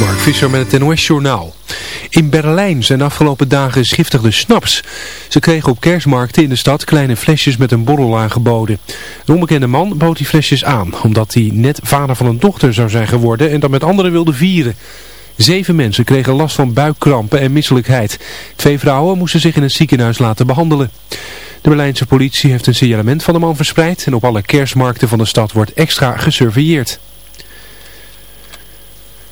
Mark Visser met het NOS-journaal. In Berlijn zijn afgelopen dagen schiftigde snaps. Ze kregen op kerstmarkten in de stad kleine flesjes met een borrel aangeboden. Een onbekende man bood die flesjes aan, omdat hij net vader van een dochter zou zijn geworden en dat met anderen wilde vieren. Zeven mensen kregen last van buikkrampen en misselijkheid. Twee vrouwen moesten zich in een ziekenhuis laten behandelen. De Berlijnse politie heeft een signalement van de man verspreid en op alle kerstmarkten van de stad wordt extra gesurveilleerd.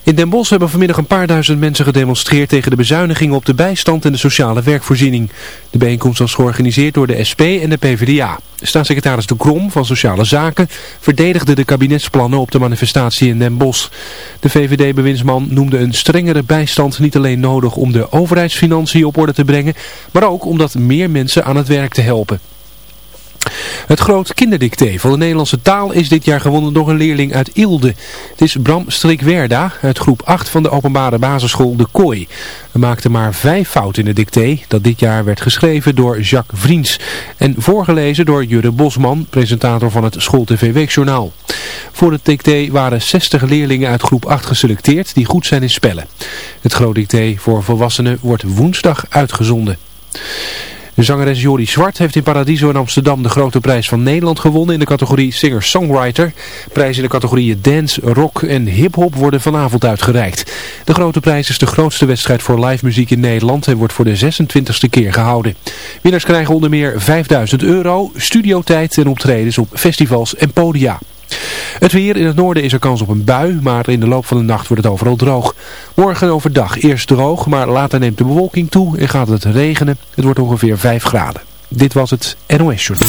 In Den Bosch hebben vanmiddag een paar duizend mensen gedemonstreerd tegen de bezuinigingen op de bijstand en de sociale werkvoorziening. De bijeenkomst was georganiseerd door de SP en de PvdA. Staatssecretaris De Krom van Sociale Zaken verdedigde de kabinetsplannen op de manifestatie in Den Bosch. De VVD-bewindsman noemde een strengere bijstand niet alleen nodig om de overheidsfinanciën op orde te brengen, maar ook om dat meer mensen aan het werk te helpen. Het groot kinderdicté van de Nederlandse taal is dit jaar gewonnen door een leerling uit Ilde. Het is Bram Strikwerda uit groep 8 van de openbare basisschool De Kooi. Hij maakte maar vijf fouten in het dicté dat dit jaar werd geschreven door Jacques Vriends en voorgelezen door Jurre Bosman, presentator van het School TV Weekjournaal. Voor het dicté waren 60 leerlingen uit groep 8 geselecteerd die goed zijn in spellen. Het groot dicté voor volwassenen wordt woensdag uitgezonden. De zangeres Jori Zwart heeft in Paradiso in Amsterdam de grote prijs van Nederland gewonnen in de categorie Singer-Songwriter. Prijzen in de categorieën dance, rock en hip-hop worden vanavond uitgereikt. De grote prijs is de grootste wedstrijd voor live muziek in Nederland en wordt voor de 26e keer gehouden. Winnaars krijgen onder meer 5000 euro, studiotijd en optredens op festivals en podia. Het weer in het noorden is er kans op een bui, maar in de loop van de nacht wordt het overal droog. Morgen overdag eerst droog, maar later neemt de bewolking toe en gaat het regenen. Het wordt ongeveer 5 graden. Dit was het NOS Journal.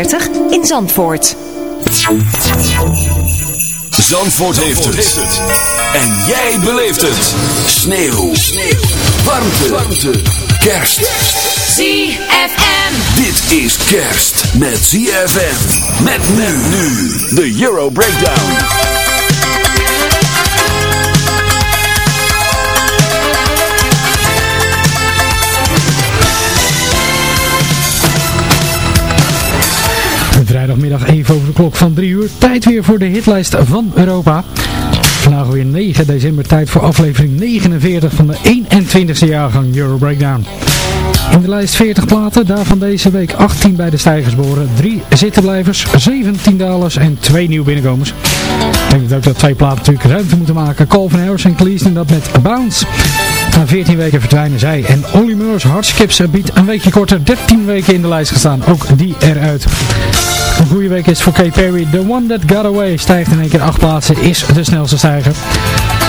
in Zandvoort. Zandvoort, heeft, het. En jij beleeft het. Sneeuw. Sneeuw. Warmte. Warmte. Kerst. ZFM. Dit is kerst met ZFM. Met nu nu. De Euro Breakdown. Klok van 3 uur. Tijd weer voor de hitlijst van Europa. Vandaag weer 9 december tijd voor aflevering 49 van de 21ste jaargang Euro Breakdown. In de lijst 40 platen, daarvan deze week 18 bij de stijgers behoren, 3 zittenblijvers, 17 dalers en 2 nieuwe binnenkomers. Ik denk ook dat twee platen natuurlijk ruimte moeten maken. Calvin Harris en Cleaston dat met Bounce. Na 14 weken verdwijnen zij en Olly Murs Hardskips biedt een weekje korter 13 weken in de lijst gestaan. Ook die eruit. Een goede week is voor Kay Perry. The One That Got Away stijgt in één keer 8 plaatsen, is de snelste stijger.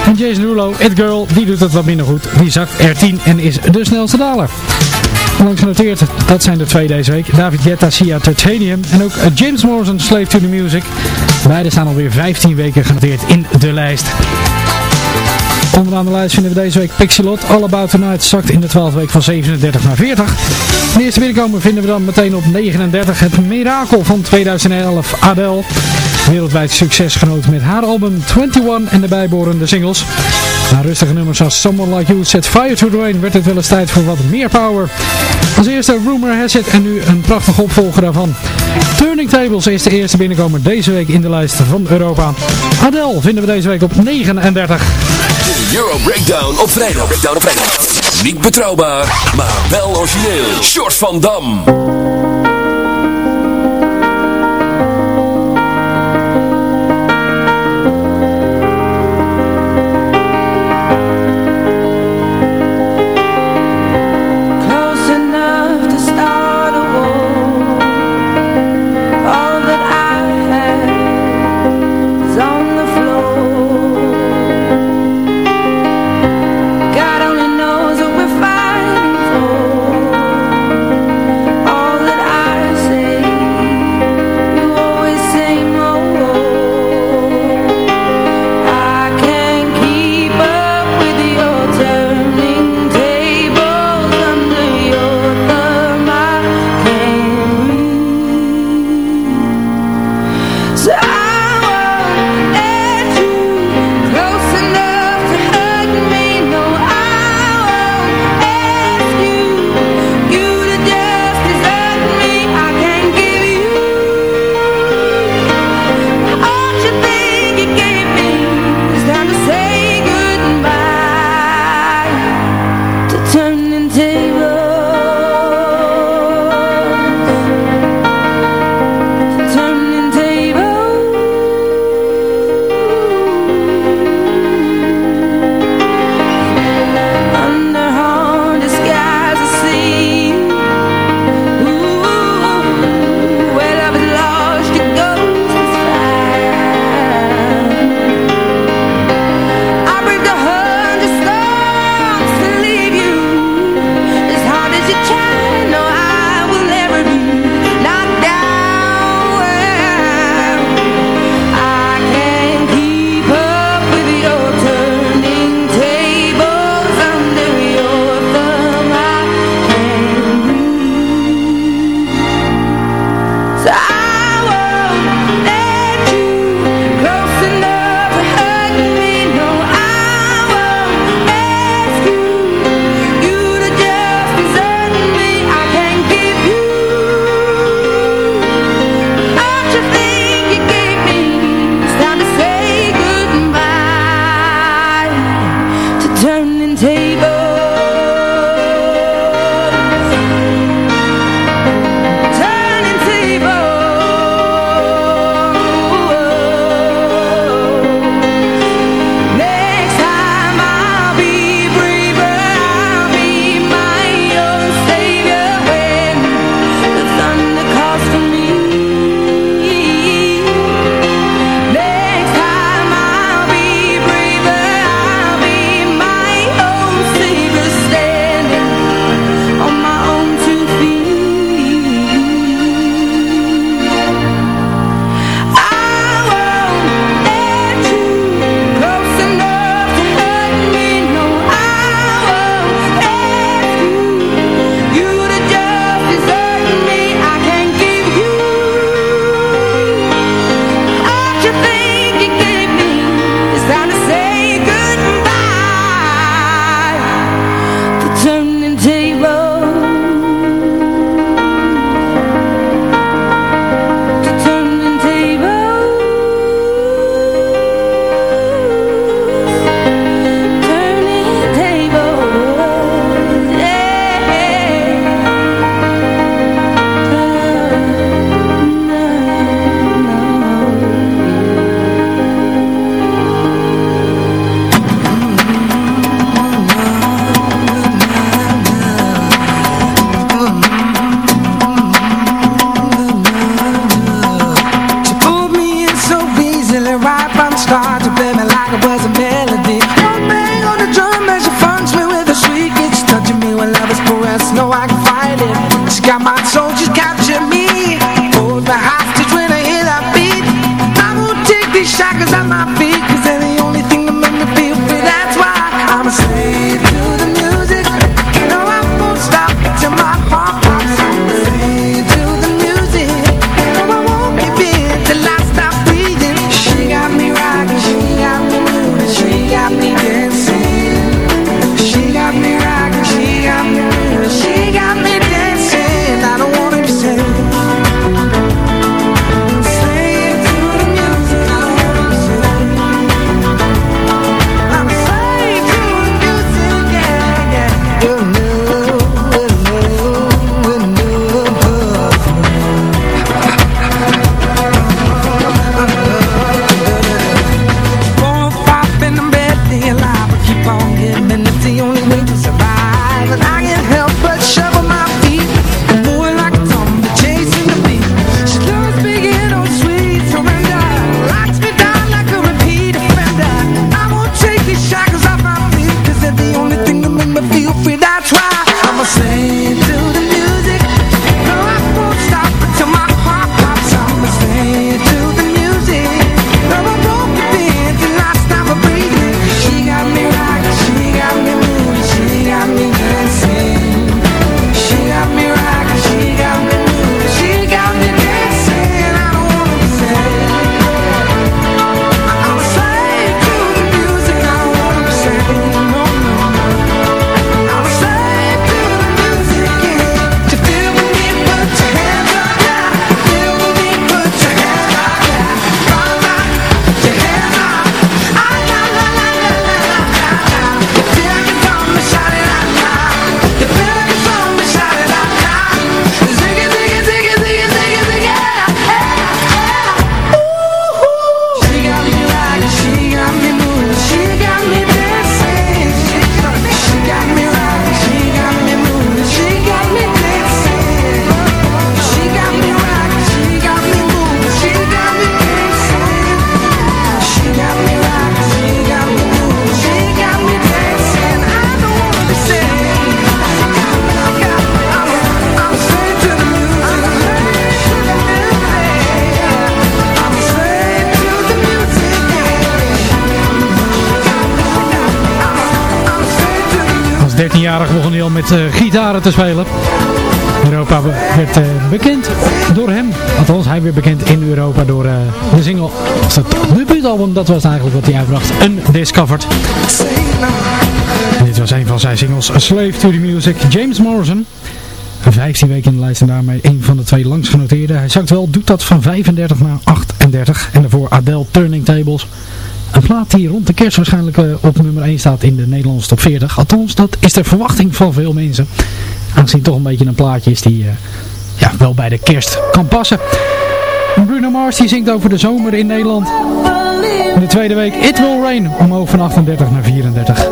En Jason Derulo, It Girl, die doet het wat minder goed. Die zakt er 10 en is de snelste daler. Langs genoteerd, dat zijn de twee deze week. David Guetta, Sia Titanium en ook James Morrison, Slave to the Music. Beide staan alweer 15 weken genoteerd in de lijst. Onderaan de lijst vinden we deze week Pixelot. All About Tonight zakt in de 12 week van 37 naar 40. De eerste binnenkomen vinden we dan meteen op 39. Het Mirakel van 2011, Adele. Wereldwijd succes genoten met haar album 21 en de bijbehorende singles. Na rustige nummers als Someone Like You Set Fire to the Rain werd het wel eens tijd voor wat meer power. Als eerste Rumor Has It en nu een prachtige opvolger daarvan. Turning Tables is de eerste binnenkomer deze week in de lijst van Europa. Adele vinden we deze week op 39. De Euro Breakdown op vrijdag. Breakdown op vrijdag. Niet betrouwbaar, maar wel origineel. Short van Dam. Gitaren te spelen. Europa werd uh, bekend door hem. Althans, hij werd bekend in Europa door uh, de single. Was het dat was eigenlijk wat hij uitbracht. Undiscovered. En dit was een van zijn singles, Slave to the Music. James Morrison. 15 weken in de lijst en daarmee een van de twee langs genoteerde. Hij zakt wel, doet dat van 35 naar 38. En daarvoor Adele Turning Tables. Een plaat die rond de kerst waarschijnlijk uh, op nummer 1 staat in de Nederlandse top 40. Althans, dat is de verwachting van veel mensen. Aangezien toch een beetje een plaatje is die uh, ja, wel bij de kerst kan passen. Bruno Mars die zingt over de zomer in Nederland. In de tweede week It Will Rain omhoog van 38 naar 34.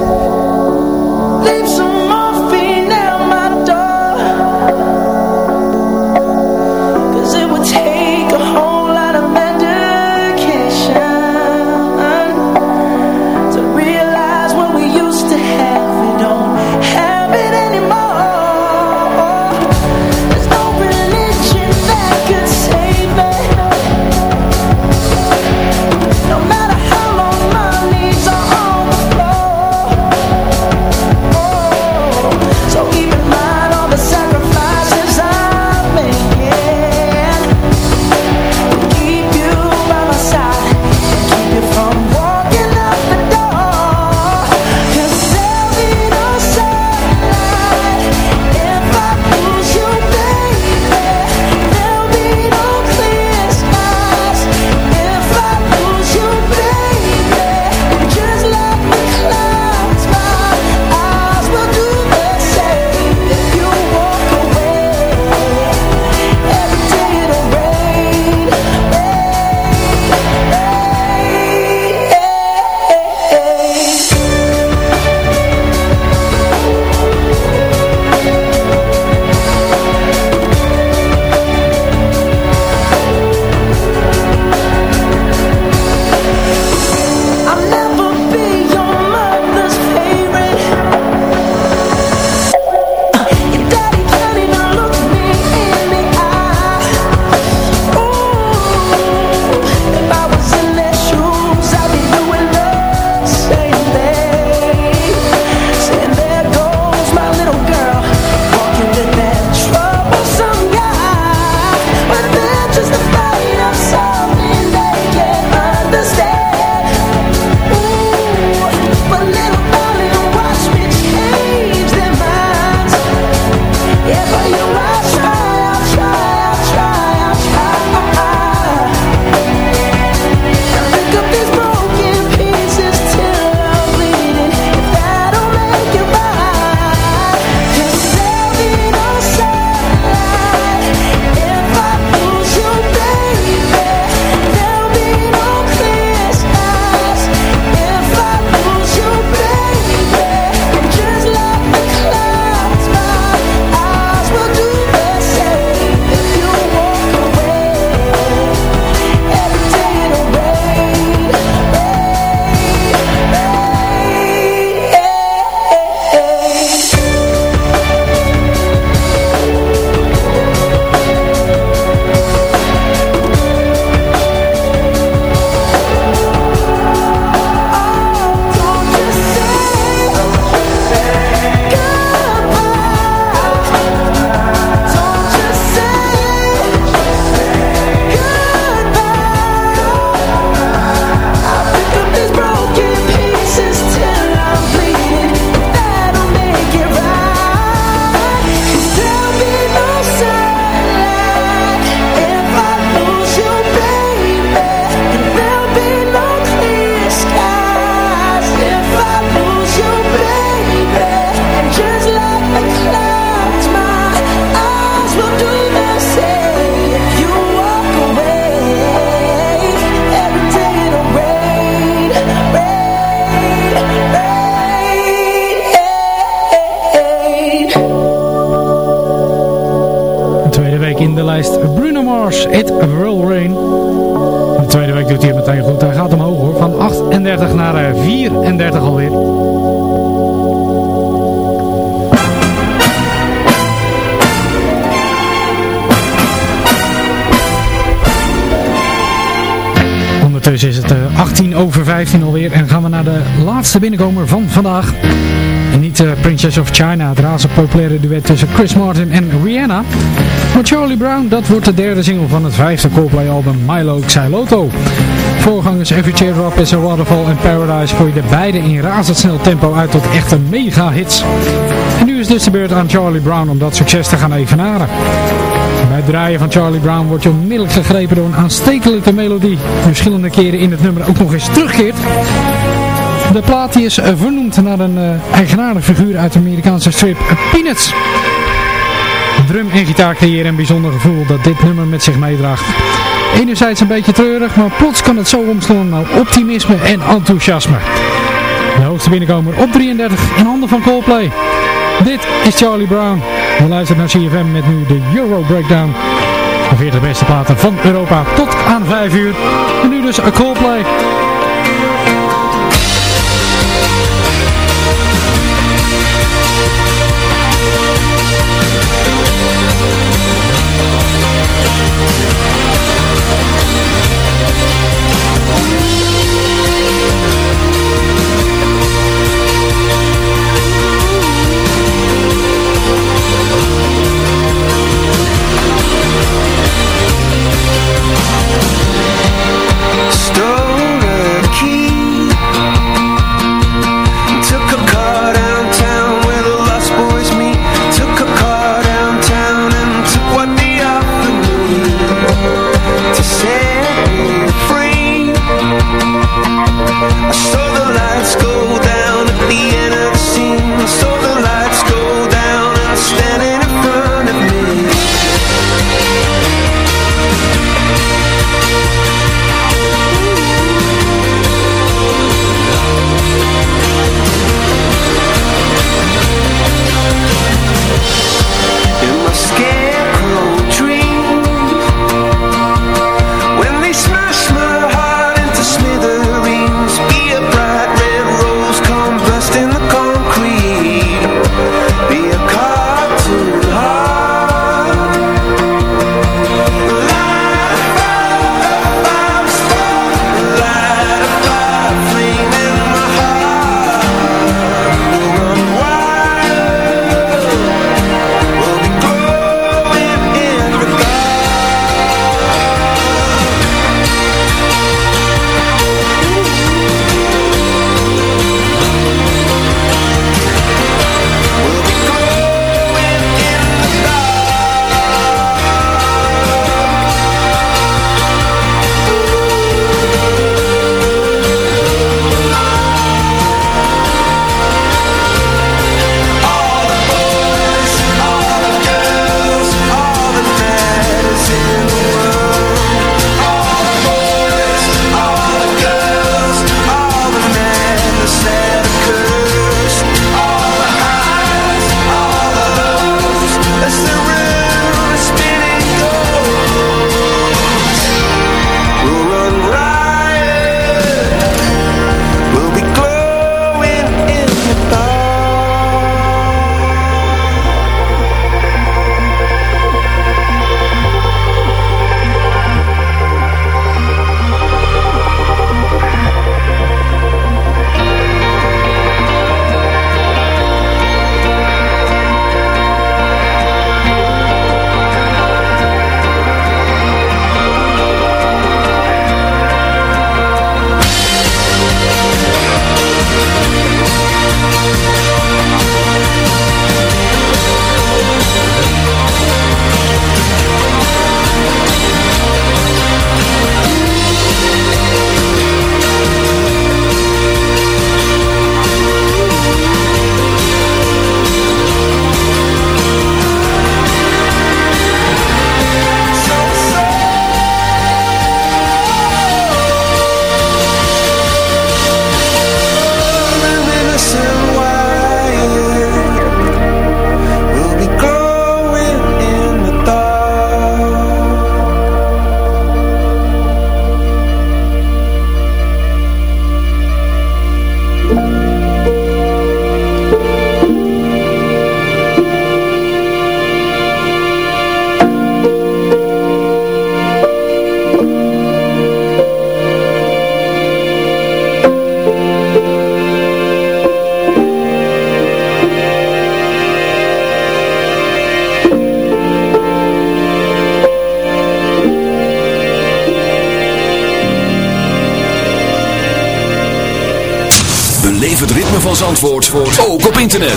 het hier meteen goed. Hij gaat omhoog hoor. Van 38 naar eh, 34 alweer. Ondertussen is het eh, 18 over 15 alweer. En gaan we naar de laatste binnenkomer van vandaag. En niet uh, Princess of China, het razend populaire duet tussen Chris Martin en Rihanna. Maar Charlie Brown, dat wordt de derde single van het vijfde Coldplay album Milo Xyloto. Voorgangers Every Teardrop is a Waterfall en Paradise gooiden beide in razendsnel tempo uit tot echte mega hits. En nu is dus de beurt aan Charlie Brown om dat succes te gaan evenaren. Bij het draaien van Charlie Brown wordt je onmiddellijk gegrepen door een aanstekelijke melodie. Verschillende keren in het nummer ook nog eens terugkeert. De plaat is vernoemd naar een uh, eigenaardig figuur uit de Amerikaanse strip Peanuts. Drum en gitaar creëren een bijzonder gevoel dat dit nummer met zich meedraagt. Enerzijds een beetje treurig, maar plots kan het zo omslaan naar optimisme en enthousiasme. De hoogste binnenkomer op 33 in handen van Coldplay. Dit is Charlie Brown. We luisteren naar CFM met nu de Euro Breakdown. De 40 beste platen van Europa tot aan 5 uur. En nu dus Coldplay.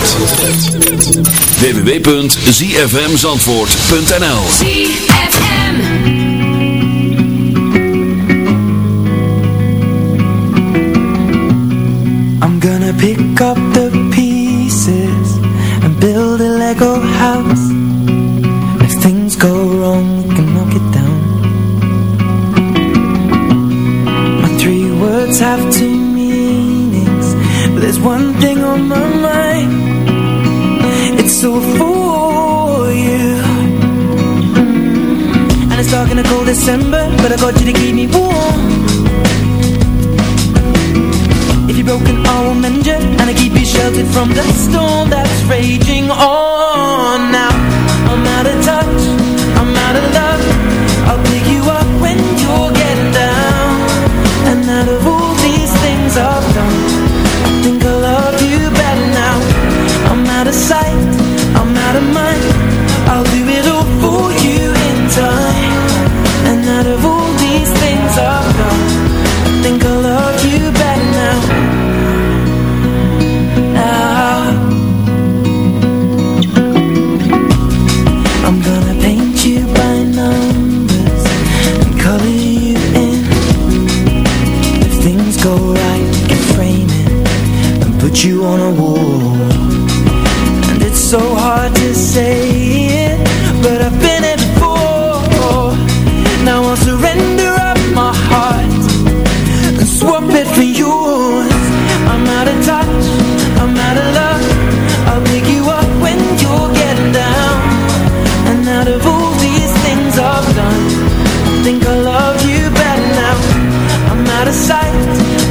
Internet. www.zfmzandvoort.nl ZFM. I'm gonna pick up the pieces and build a Lego house. If things go wrong, we can knock it down. My three words have two meanings, but there's one thing on my mind. All for you. And it's dark in a cold December, but I got you to keep me warm. If you're broken, I will mend you And I keep you sheltered from the storm that's raging on Now, I'm out of touch, out of sight,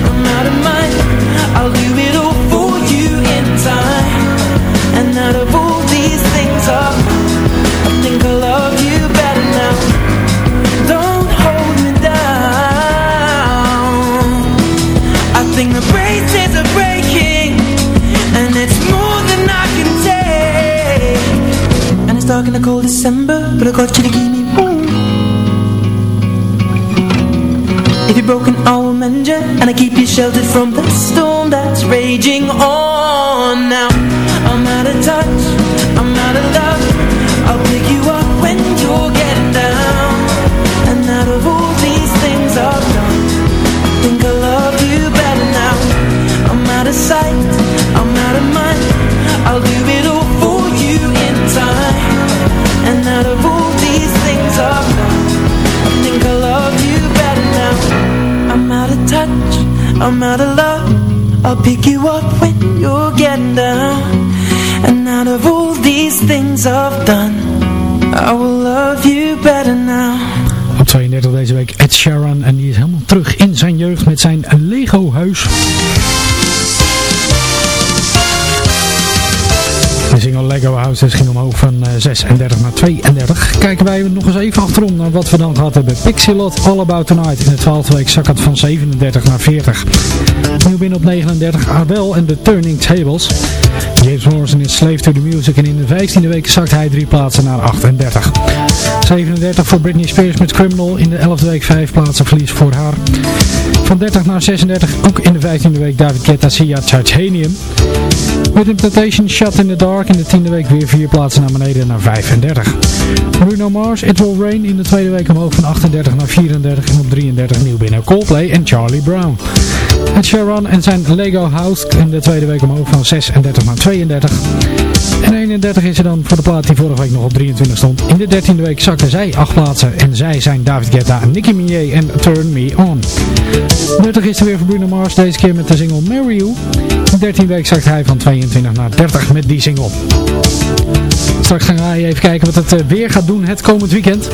I'm out of mind. I'll do it all for you in time. And out of all these things I've done, I think I love you better now. Don't hold me down. I think the braces are breaking And it's more than I can take And it's dark in the cold December But I got you to keep me warm If you're broken I you And I keep you sheltered from the storm that's raging on. Now I'm out of touch I'm out of love. I'll pick you up when you're getting down. And out of all these things I've done I think I love you better now. I'm out of sight, I'm out of love. I'll pick you up when you're getting down. And out of all these things I've done I will love you better now. Op 32 deze week Ed Sheeran. En die is helemaal terug in zijn jeugd met zijn Lego huis. 36 naar 32. Kijken wij nog eens even achterom naar wat we dan gehad hebben. Pixelot All About Tonight. In de 12e week zak het van 37 naar 40. Nieuw binnen op 39 Adele en The Turning Tables. James Morrison is Slave to the Music en in de 15e week zakt hij drie plaatsen naar 38. 37 voor Britney Spears met Criminal. In de 11e week 5 plaatsen verlies voor haar. Van 30 naar 36 ook in de 15e week David Guetta Sia Titanium. With Temptation Shut in the Dark in de tiende week weer vier plaatsen naar beneden naar 35. Bruno Mars, It Will Rain in de tweede week omhoog van 38 naar 34 en op 33 nieuw binnen Coldplay en Charlie Brown. Het Sharon en zijn Lego House in de tweede week omhoog van 36 naar 32. En 31 is er dan voor de plaat die vorige week nog op 23 stond. In de 13e week zakken zij 8 plaatsen en zij zijn David Guetta, Nicki Minaj en Turn Me On. 30 is er weer voor Bruno Mars, deze keer met de single Marry You. In de 13e week zakt hij van 22 naar 30 met die single. Straks gaan wij even kijken wat het eh, weer gaat doen het komend weekend.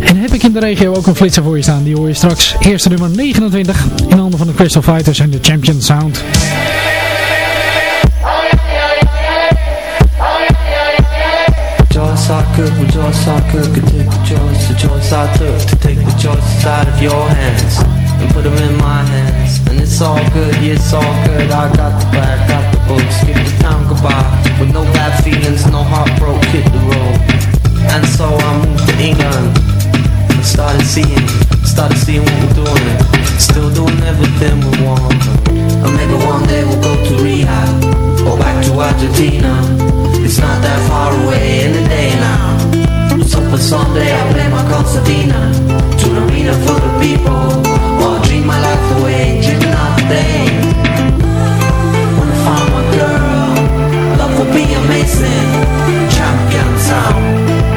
En heb ik in de regio ook een flitser voor je staan. Die hoor je straks. Eerste nummer 29 in handen van de Crystal Fighters en de Champion Sound. Could, the choice I could, could take the choice, the choice I took to take the choices out of your hands and put them in my hands. And it's all good, yeah, it's all good. I got the bag, got the books, give the town goodbye with no bad feelings, no heartbroken, hit the road. And so I moved to England and started seeing, started seeing what we're doing. Still doing everything we want. And maybe one day we'll go to rehab or back to Argentina. It's not that far away in the day now. So for Sunday I play my concertina to an arena full of people. Or dream my life away, dreaming of the day. When I find my girl, love will be amazing. Champion sound.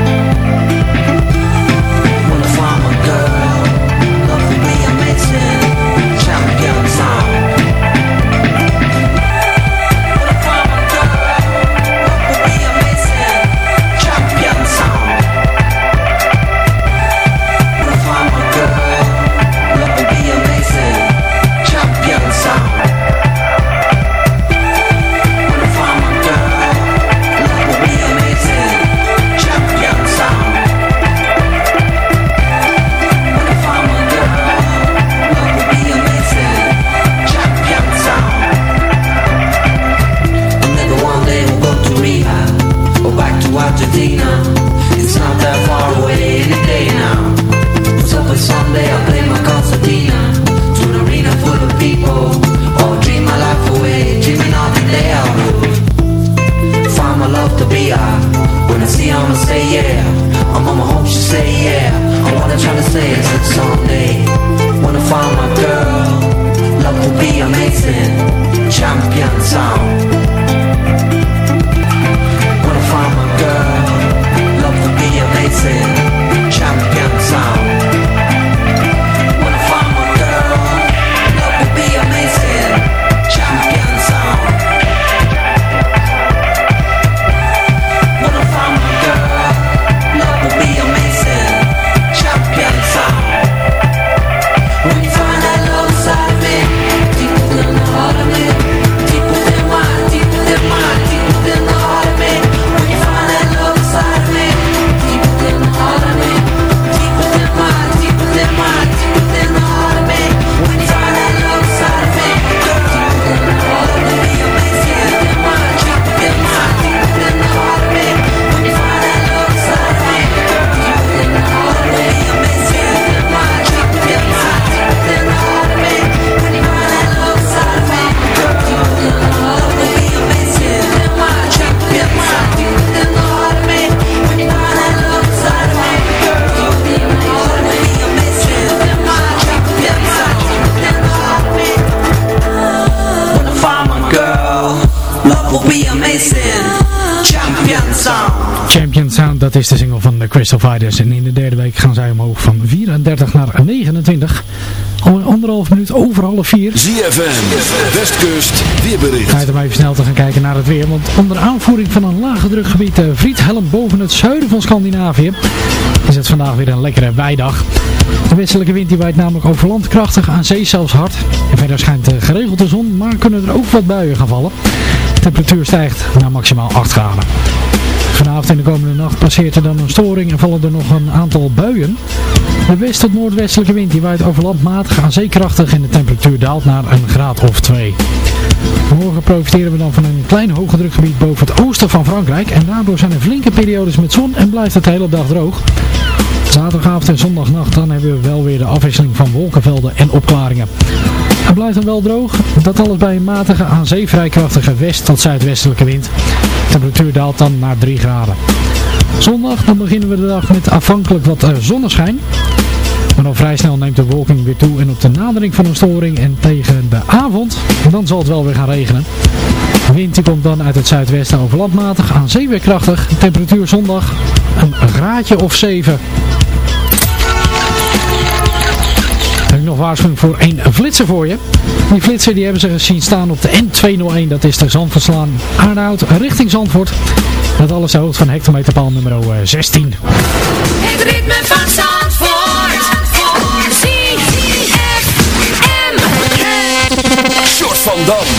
Dat is de single van de Crystal Fighters. En in de derde week gaan zij omhoog van 34 naar 29. Al een anderhalf minuut over half vier. ZFM, Westkust, weerbericht. Ga je er even snel te gaan kijken naar het weer. Want onder aanvoering van een lage drukgebied uh, Helm boven het zuiden van Scandinavië is het vandaag weer een lekkere weidag. De westelijke wind die waait namelijk over land krachtig, aan zee zelfs hard. En verder schijnt uh, geregeld de zon, maar kunnen er ook wat buien gaan vallen. De temperatuur stijgt naar maximaal 8 graden. En de komende nacht passeert er dan een storing en vallen er nog een aantal buien. De west- tot noordwestelijke wind die waait over land matig aan zeekrachtig en de temperatuur daalt naar een graad of 2. Morgen profiteren we dan van een klein hoogdrukgebied boven het oosten van Frankrijk en daardoor zijn er flinke periodes met zon en blijft het de hele dag droog. Zaterdagavond en zondagnacht dan hebben we wel weer de afwisseling van wolkenvelden en opklaringen. Het blijft dan wel droog, dat alles bij een matige aan zee vrij krachtige west- tot zuidwestelijke wind. De temperatuur daalt dan naar 3 graden. Zondag dan beginnen we de dag met afhankelijk wat uh, zonneschijn. Maar dan vrij snel neemt de wolking weer toe en op de nadering van een storing en tegen de avond, dan zal het wel weer gaan regenen. De wind die komt dan uit het zuidwesten overlandmatig aan zee weer krachtig. Temperatuur zondag een graadje of 7. heb ik nog waarschuwing voor een flitser voor je. Die flitser die hebben ze gezien staan op de N201. Dat is de Zandverslaan Aardehout richting Zandvoort. Dat alles de hoogte van hectometerpaal nummer 16. Het ritme van Zandvoort. Van Dam.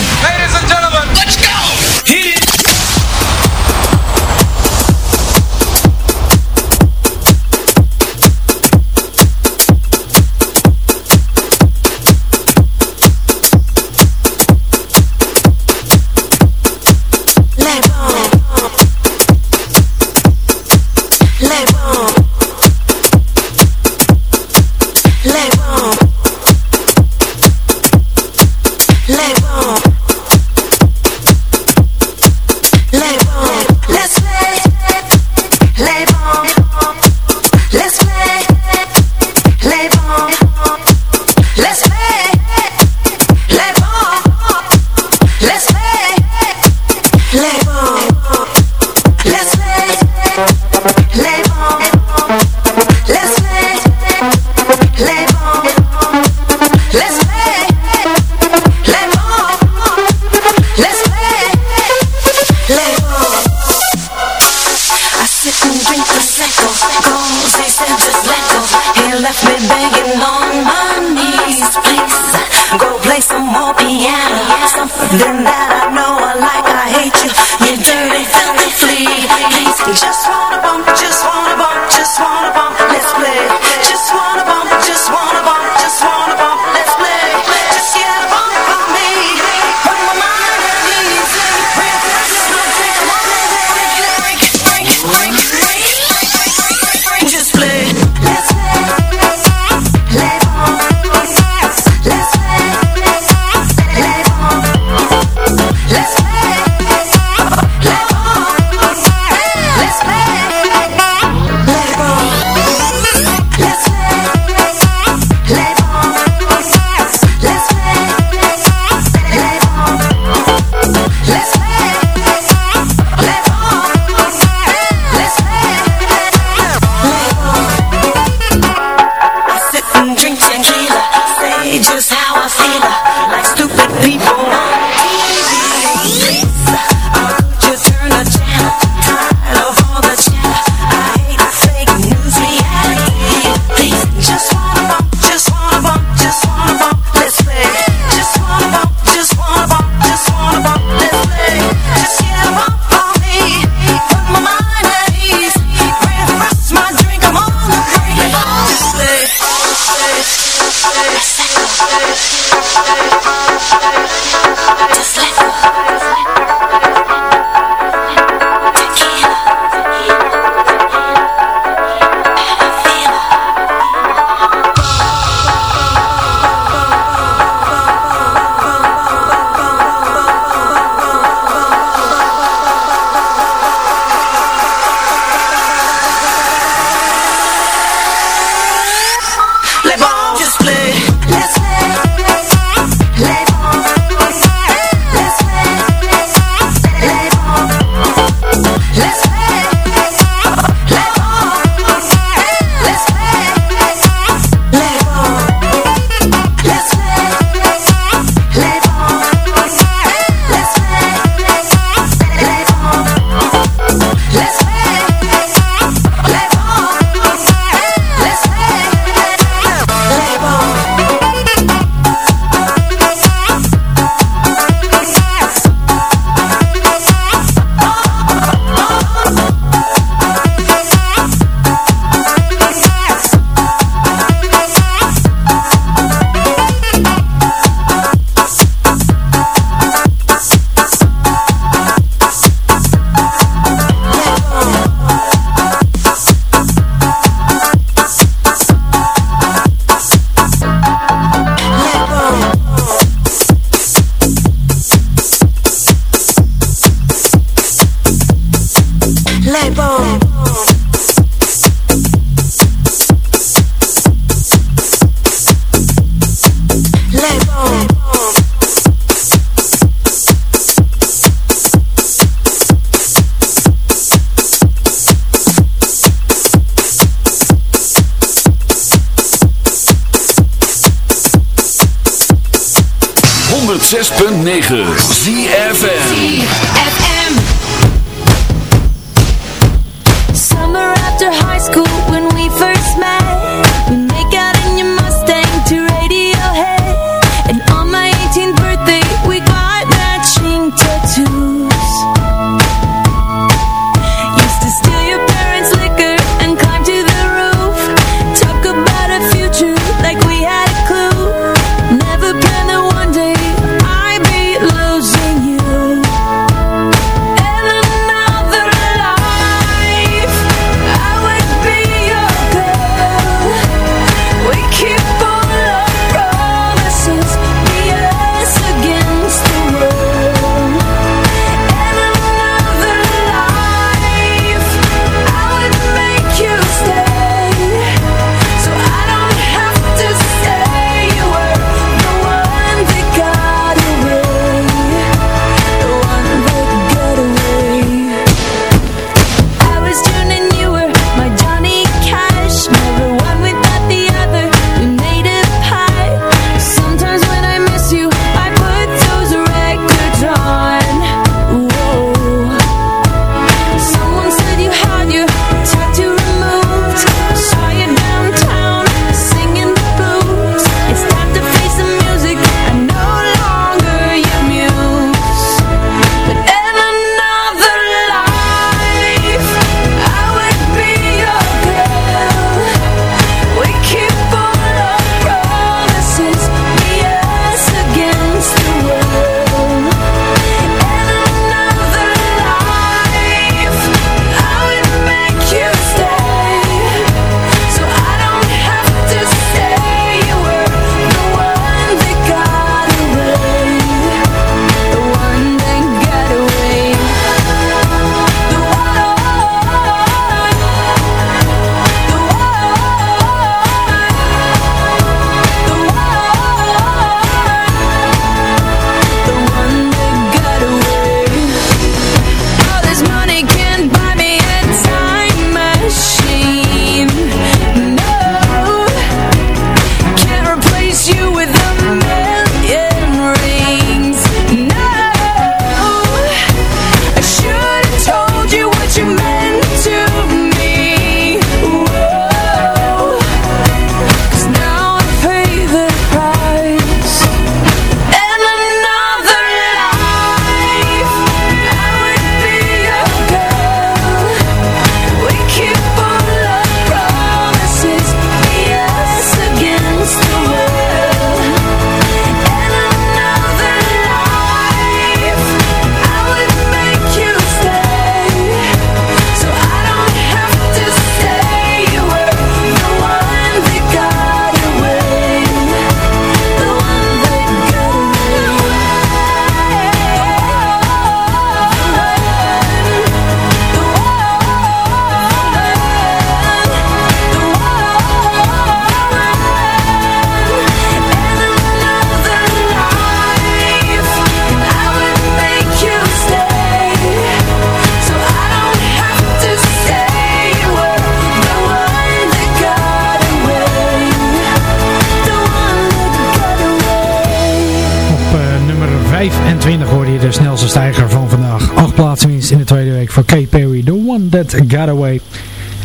The One That Got Away.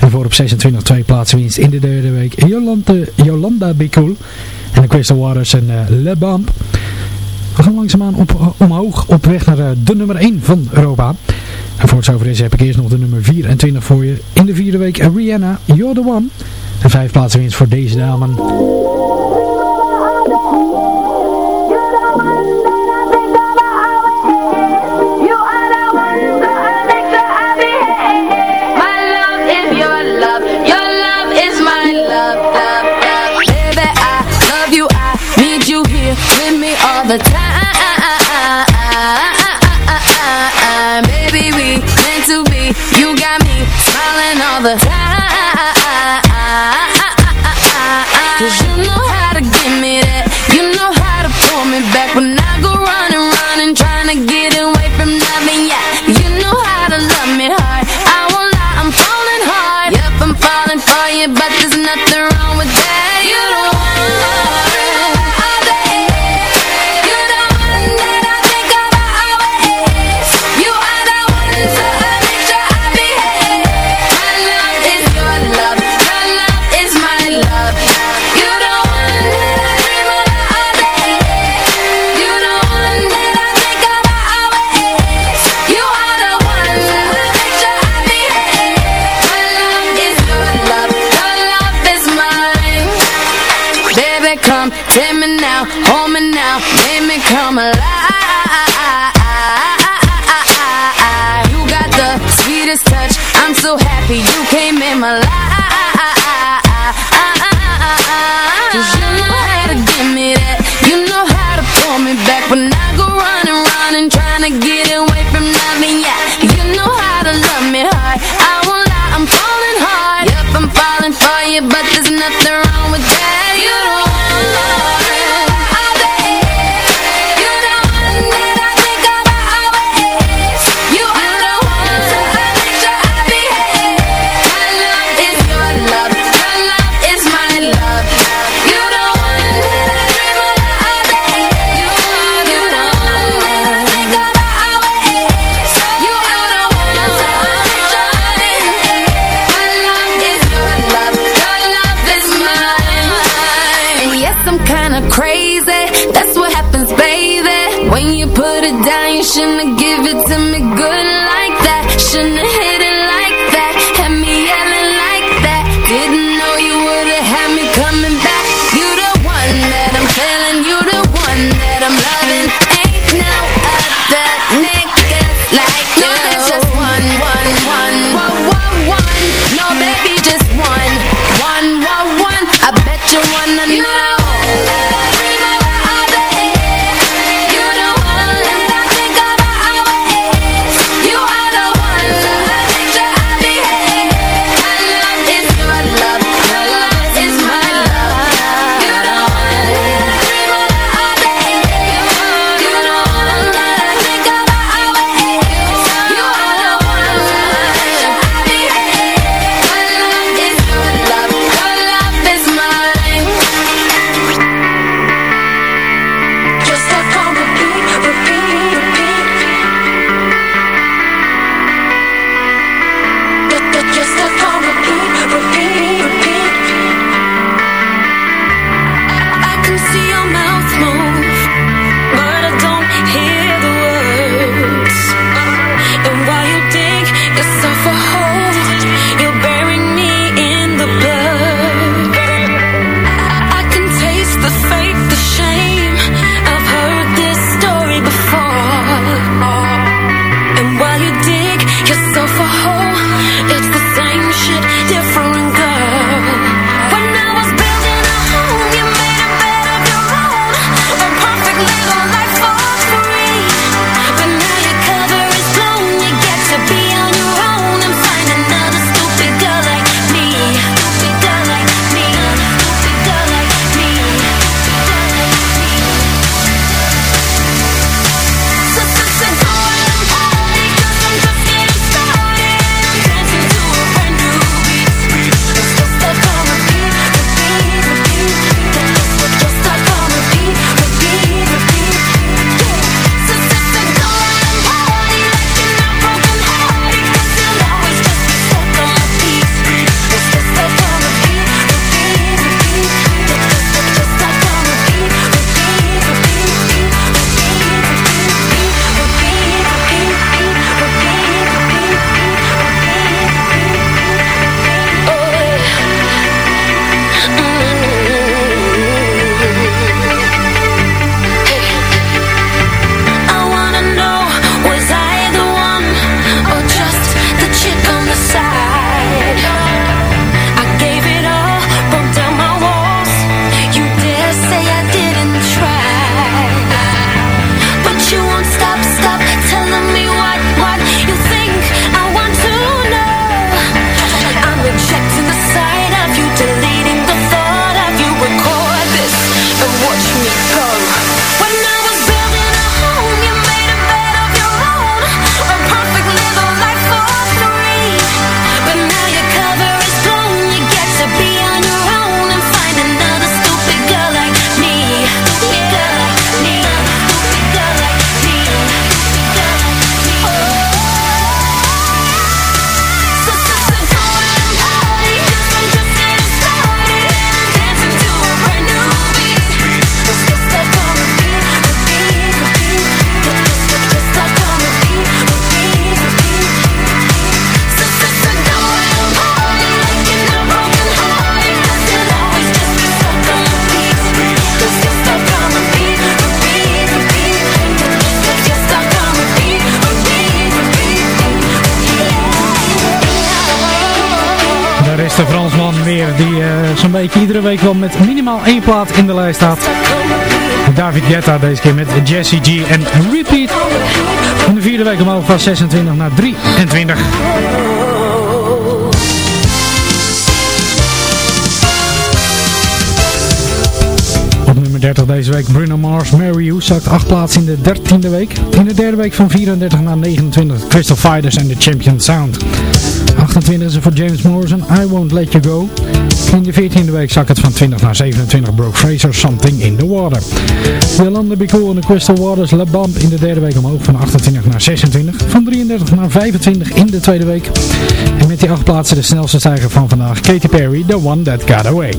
En voor op 26 twee plaatsen winst in de derde week Jolanda, Bicul en Crystal Waters en uh, Le Bump. We gaan langzaamaan op, omhoog op weg naar uh, de nummer 1 van Europa. En voor het zover is heb ik eerst nog de nummer 24 voor je. In de vierde week Rihanna, You're The One. En vijf plaatsen winst voor deze dame. the time I'm kinda crazy. That's what happens, baby. When you put it down, you shouldn't give it to me. Good like that. Shouldn't Die uh, zo'n beetje iedere week wel met minimaal één plaat in de lijst staat. David Guetta deze keer met Jesse G en Repeat. In de vierde week omhoog van 26 naar 23. 30 deze week Bruno Mars, Mary You, zakt 8 plaatsen in de 13e week. In de derde week van 34 naar 29 Crystal Fighters en The Champion Sound. 28 is voor James Morrison, I Won't Let You Go. In de 14e week zak het van 20 naar 27 Brooke Fraser, Something in the Water. Jolanda Be Cool en de Crystal Waters, La Bump in de derde week omhoog van 28 naar 26. Van 33 naar 25 in de tweede week. En met die acht plaatsen de snelste stijger van vandaag, Katy Perry, The One That Got Away.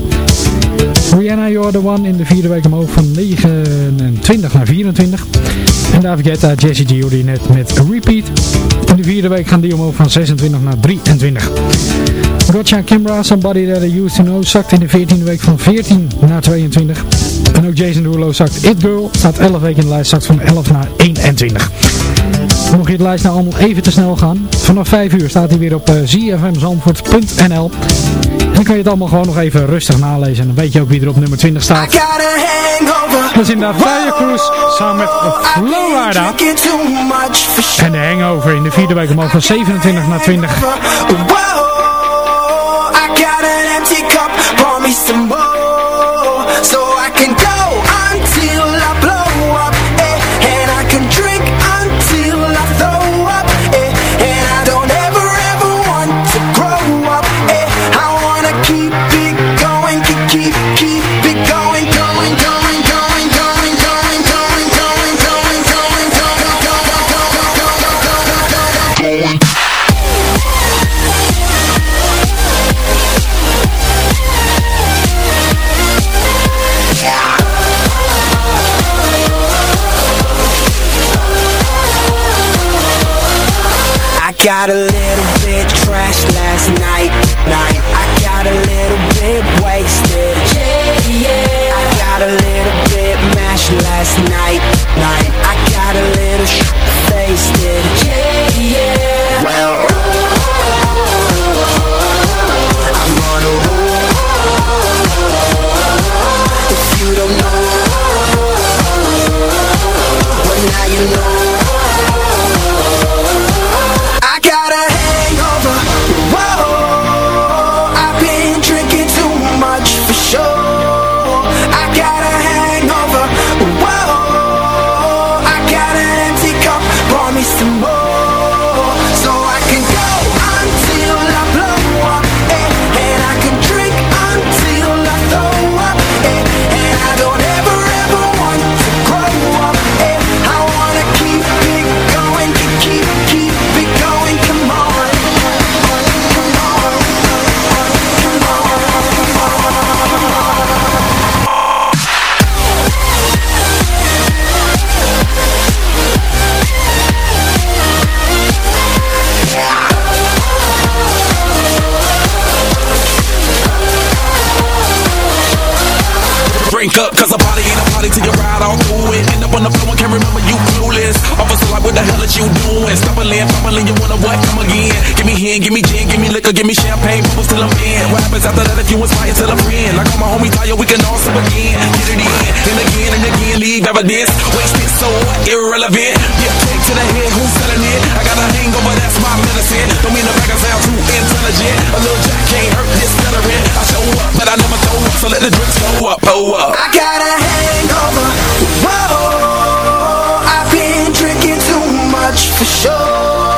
Rihanna, You're The One in de vierde week omhoog van 29 naar 24. En David Guetta, Jessie G net met Repeat. In de vierde week gaan die omhoog van 26 naar 23. Gotcha Kimbra, Somebody That I Used To Know, zakt in de 14e week van 14 naar 22. En ook Jason Derulo zakt It Girl, staat 11 weken in de lijst, zakt van 11 naar 21. Mocht je het lijst nou allemaal even te snel gaan, vanaf 5 uur staat hij weer op uh, zfmzandvoort.nl En dan kan je het allemaal gewoon nog even rustig nalezen en dan weet je ook wie er op nummer 20 staat. Dat is inderdaad Fire Cruise samen met Florida. En de Hangover in de vierde week omhoog van 27 naar 20. Drink up, cause a party ain't a party till you ride all through it. End up on the floor and can't remember you clueless. Officer, like, what the hell is you doing? Stumbling, fumbling, you wanna what? Come again. Give me hand, give me gin, give me liquor, give me champagne, bubbles till I'm in. What happens after that if you inspire till a friend? Like all my homies you, we can all sip again. Get it in, and again and again, leave evidence. Wasted so irrelevant. Get kicked to the head, who's selling it? I got a hangover, that's my medicine. Don't mean make I sound too intelligent. A little jack can't hurt this veteran. I show up, but I never throw up, so let the drinks go up, oh up. I got a hangover. Whoa, much for sure.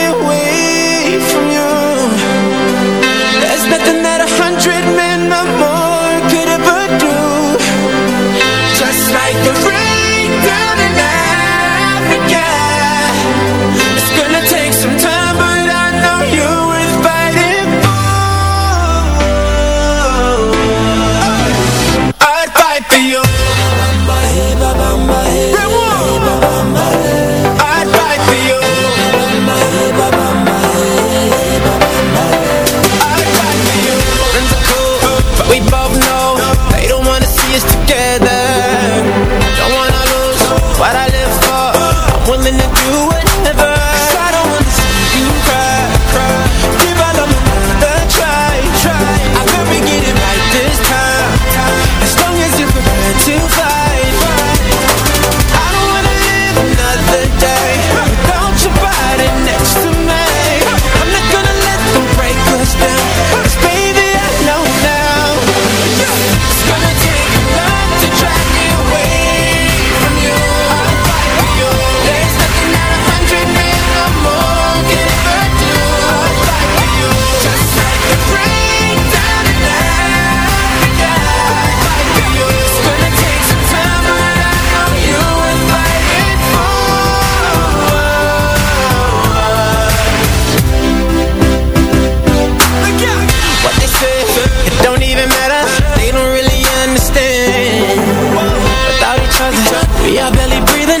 We are barely breathing.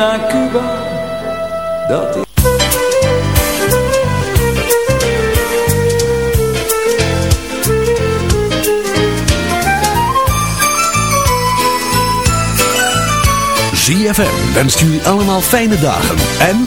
naar Cuba, dat is... ZFM wenst jullie allemaal fijne dagen en